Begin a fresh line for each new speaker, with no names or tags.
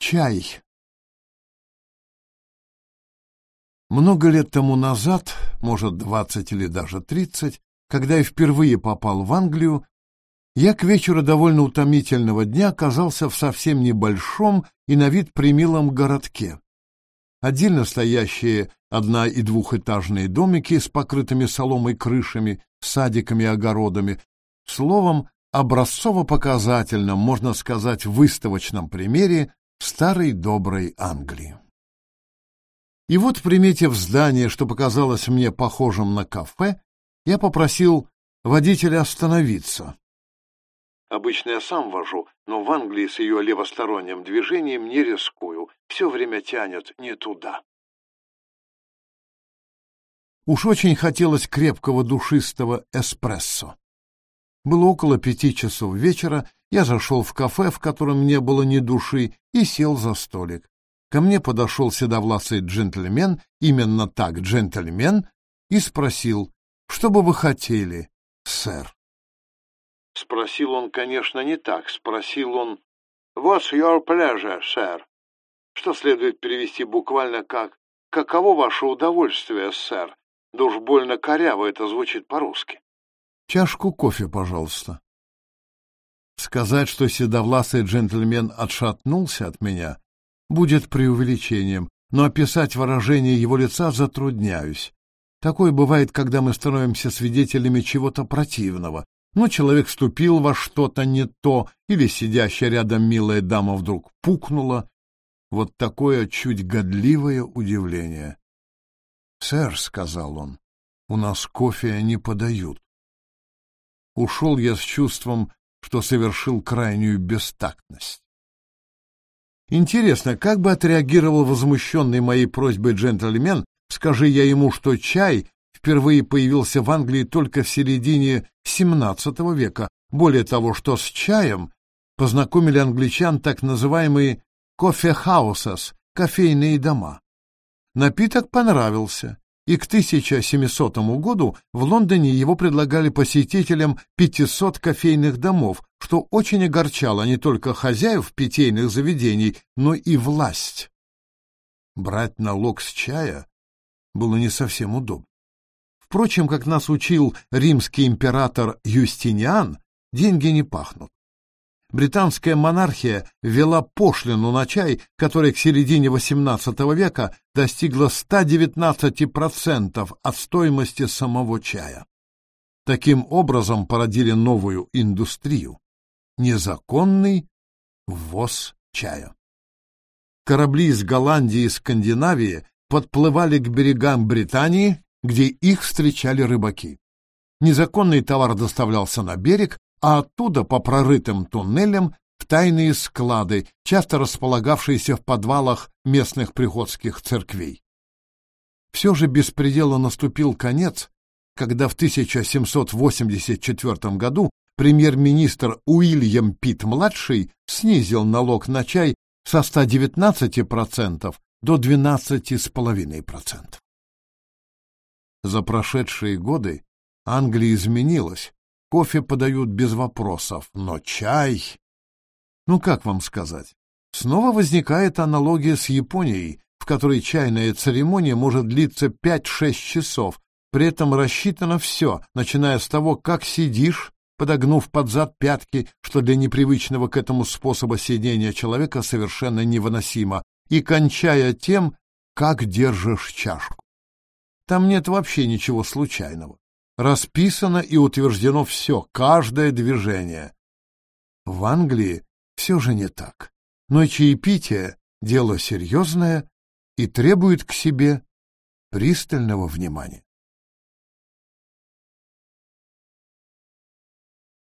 Чай. Много лет тому назад, может, двадцать или даже тридцать, когда я впервые попал в Англию, я к вечеру довольно утомительного дня оказался в совсем небольшом и на вид примилом городке. Отдельно стоящие одна- и двухэтажные домики с покрытыми соломой крышами, садиками и огородами, словом, образцово-показательном, можно сказать, выставочном примере старой доброй Англии. И вот, приметив здание, что показалось мне похожим на кафе, я попросил водителя остановиться. Обычно я сам вожу, но в Англии с ее левосторонним движением не рискую, все время тянет не туда. Уж очень хотелось крепкого душистого эспрессо. Было около пяти часов вечера, я зашел в кафе, в котором не было ни души, и сел за столик. Ко мне подошел седовласый джентльмен, именно так, джентльмен, и спросил, что бы вы хотели, сэр? Спросил он, конечно, не так. Спросил он, «What's your pleasure, сэр?» Что следует перевести буквально как «Каково ваше удовольствие, сэр?» Да уж больно коряво это звучит по-русски. Чашку кофе, пожалуйста. Сказать, что седовласый джентльмен отшатнулся от меня, будет преувеличением, но описать выражение его лица затрудняюсь. Такое бывает, когда мы становимся свидетелями чего-то противного. Но человек вступил во что-то не то, или сидящая рядом милая дама вдруг пукнула. Вот такое чуть годливое удивление. «Сэр», — сказал он, — «у нас кофе не подают». Ушел я с чувством, что совершил крайнюю бестактность. Интересно, как бы отреагировал возмущенный моей просьбой джентльмен, скажи я ему, что чай впервые появился в Англии только в середине XVII века. Более того, что с чаем познакомили англичан так называемые кофе-хаусес, кофейные дома. Напиток понравился, и к 1700 году в Лондоне его предлагали посетителям 500 кофейных домов, что очень огорчало не только хозяев питейных заведений, но и власть. Брать налог с чая было не совсем удобно. Впрочем, как нас учил римский император Юстиниан, деньги не пахнут британская монархия ввела пошлину на чай, которая к середине XVIII века достигла 119% от стоимости самого чая. Таким образом породили новую индустрию – незаконный ввоз чая. Корабли из Голландии и Скандинавии подплывали к берегам Британии, где их встречали рыбаки. Незаконный товар доставлялся на берег, а оттуда по прорытым туннелям в тайные склады, часто располагавшиеся в подвалах местных приходских церквей. Все же беспредела наступил конец, когда в 1784 году премьер-министр Уильям Питт-младший снизил налог на чай со 119% до 12,5%. За прошедшие годы Англия изменилась, Кофе подают без вопросов, но чай... Ну, как вам сказать? Снова возникает аналогия с Японией, в которой чайная церемония может длиться 5-6 часов, при этом рассчитано все, начиная с того, как сидишь, подогнув под зад пятки, что для непривычного к этому способа сидения человека совершенно невыносимо, и кончая тем, как держишь чашку. Там нет вообще ничего случайного расписано и утверждено все, каждое движение. В Англии все же не так. Но чаепитие — дело серьезное и требует к себе пристального внимания.